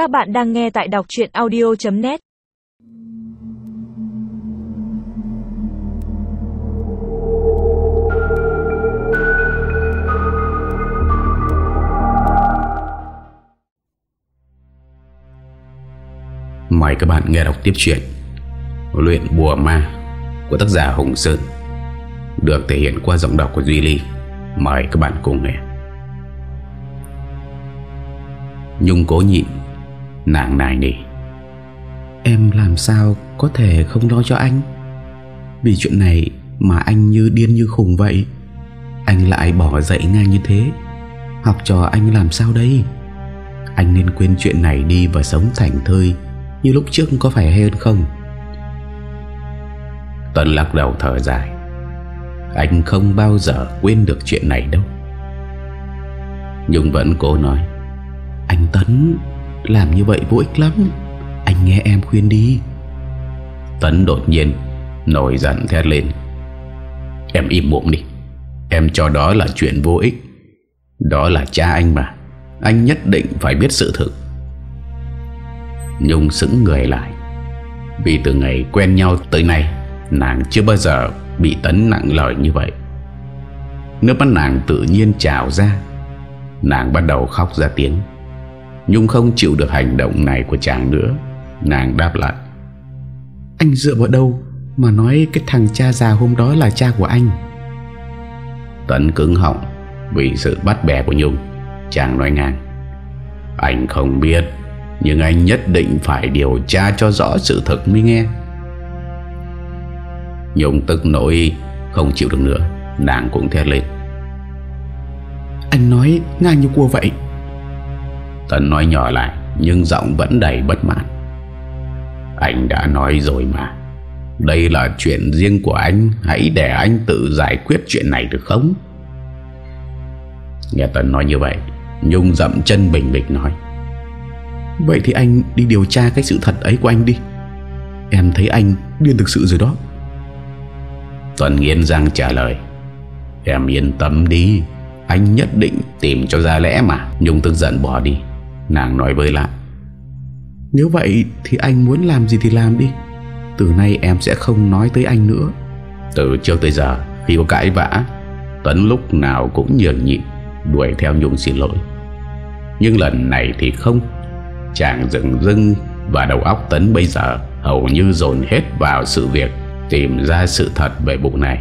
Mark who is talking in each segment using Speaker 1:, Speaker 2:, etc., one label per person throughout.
Speaker 1: Các bạn đang nghe tại đọc chuyện audio.net
Speaker 2: Mời các bạn nghe đọc tiếp chuyện Luyện bùa ma của tác giả Hùng Sơn, Được thể hiện qua giọng đọc của Duy Ly. Mời các bạn cùng nghe. Nhung cố nhịn Nàng nài nỉ.
Speaker 3: Em làm sao có thể không lo cho anh? Vì chuyện này mà anh như điên như khùng vậy. Anh lại bỏ dậy ngang như thế. Học trò anh làm sao đây? Anh nên quên chuyện này đi và sống thành thơi Như lúc trước có phải hay hơn không?
Speaker 2: Tần lắc đầu thở dài. Anh không bao giờ quên được chuyện này đâu. Nhung vẫn cố nói.
Speaker 3: Anh Tấn làm như vậy vô ích lắm. Anh nghe em khuyên đi.
Speaker 2: Tấn đột nhiên Nổi giận thét lên. Em im bụng đi. Em cho đó là chuyện vô ích. Đó là cha anh mà. Anh nhất định phải biết sự thực. Nhung sững người lại. Vì từ ngày quen nhau tới nay, Nàng chưa bao giờ bị Tấn nặng lời như vậy. Nước mắt nàng tự nhiên trào ra. Nàng bắt đầu khóc ra tiếng. Nhung không chịu được hành động này của chàng nữa. Nàng đáp lại
Speaker 3: Anh dựa vào đâu Mà nói cái thằng cha già hôm đó là cha của anh?
Speaker 2: Tấn cứng họng Vì sự bắt bẻ của Nhung. Chàng nói ngang Anh không biết Nhưng anh nhất định phải điều tra cho rõ sự thật mới nghe. Nhung tức nỗi Không chịu được nữa. Nàng cũng thét lên
Speaker 3: Anh nói ngang như cua vậy
Speaker 2: Tân nói nhỏ lại, Nhưng giọng vẫn đầy bất mãn. Anh đã nói rồi mà. Đây là chuyện riêng của anh, Hãy để anh tự giải quyết chuyện này được không? Nghe Tân nói như vậy, Nhung dậm chân bình bịch nói.
Speaker 3: Vậy thì anh đi điều tra cái sự thật ấy của anh đi. Em thấy anh điên thực sự rồi đó.
Speaker 2: Tuấn nghiến răng trả lời. Em yên tâm đi, Anh nhất định tìm cho ra lẽ mà. Nhung tức giận bỏ đi. Nàng nói với lại
Speaker 3: Nếu vậy thì anh muốn làm gì thì làm đi. Từ nay em sẽ không nói tới anh nữa.
Speaker 2: Từ trước tới giờ Khi có cãi vã Tuấn lúc nào cũng nhường nhịn Đuổi theo Nhung xin lỗi. Nhưng lần này thì không. Chàng dừng dưng Và đầu óc Tấn bây giờ Hầu như dồn hết vào sự việc Tìm ra sự thật về vụ này.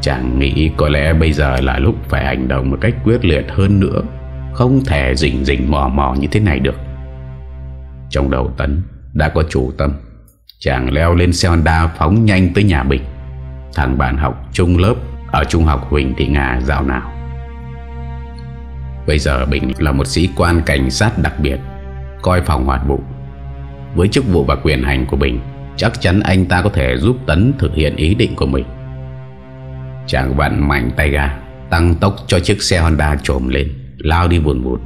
Speaker 2: Chàng nghĩ có lẽ bây giờ là lúc phải hành động một cách quyết liệt hơn nữa không thể rình rình mò mò như thế này được. Trong đầu Tấn đã có chủ tâm, Chàng leo lên xe Honda phóng nhanh tới nhà Bình Thằng bạn học trung lớp Ở trung học Huỳnh Thị Nga dạo nào Bây giờ Bình là một sĩ quan cảnh sát đặc biệt, Coi phòng hoạt vụ. Với chức vụ và quyền hành của Bình, Chắc chắn anh ta có thể giúp Tấn thực hiện ý định của mình. Chàng vặn mạnh tay ga, Tăng tốc cho chiếc xe Honda trồm lên. Lao đi buồn vụt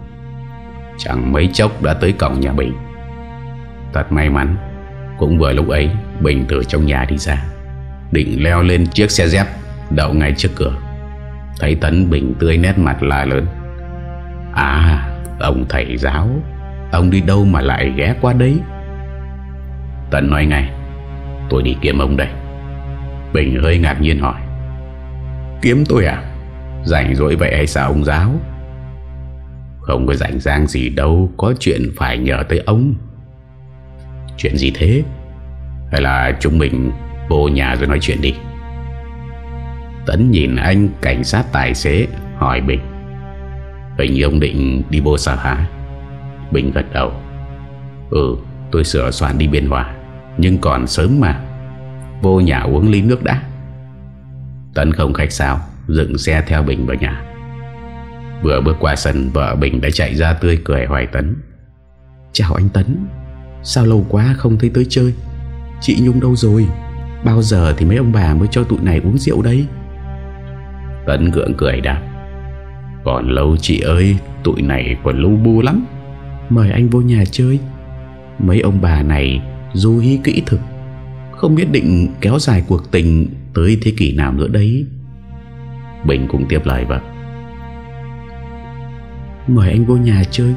Speaker 2: Chẳng mấy chốc đã tới cổng nhà Bình. Thật may mắn, Cũng vừa lúc ấy, Bình từ trong nhà đi ra, Định leo lên chiếc xe dép Đậu ngay trước cửa. Thấy Tấn Bình tươi nét mặt la lớn. À Ông thầy giáo, Ông đi đâu mà lại ghé qua đấy? Tấn nói ngay, Tôi đi kiếm ông đây. Bình hơi ngạc nhiên hỏi. Kiếm tôi à? Rảnh rỗi vậy hay sao ông giáo? Không có rảnh rang gì đâu, Có chuyện phải nhờ tới ông. Chuyện gì thế? Hay là chúng mình Vô nhà rồi nói chuyện đi. Tấn nhìn anh cảnh sát tài xế, Hỏi Bình. Hình như ông định đi vô sở hả? Bình gật đầu. Ừ tôi sửa soạn đi biên hòa Nhưng còn sớm mà. Vô nhà uống ly nước đã. Tấn không khách sao, Dựng xe theo Bình vào nhà. Vừa bước qua sân Vợ Bình đã chạy ra tươi cười hoài Tấn.
Speaker 3: Chào anh Tấn Sao lâu quá không thấy tới chơi? Chị Nhung đâu rồi? Bao giờ thì mấy ông bà mới cho tụi này uống rượu đây?
Speaker 2: Tấn gượng cười đáp. Còn lâu chị ơi Tụi này còn lưu bu lắm.
Speaker 3: Mời anh vô nhà chơi. Mấy ông bà này du hí kỹ thực. Không biết định kéo dài cuộc tình Tới thế kỷ nào nữa đấy.
Speaker 2: Bình cũng tiếp lời vợ
Speaker 3: Mời anh vô nhà chơi.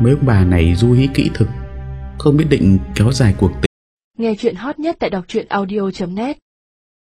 Speaker 2: Mấy ông bà này du hí kỹ thực, Không biết định kéo dài cuộc tình.
Speaker 3: Nghe chuyện hot nhất tại đọc audio.net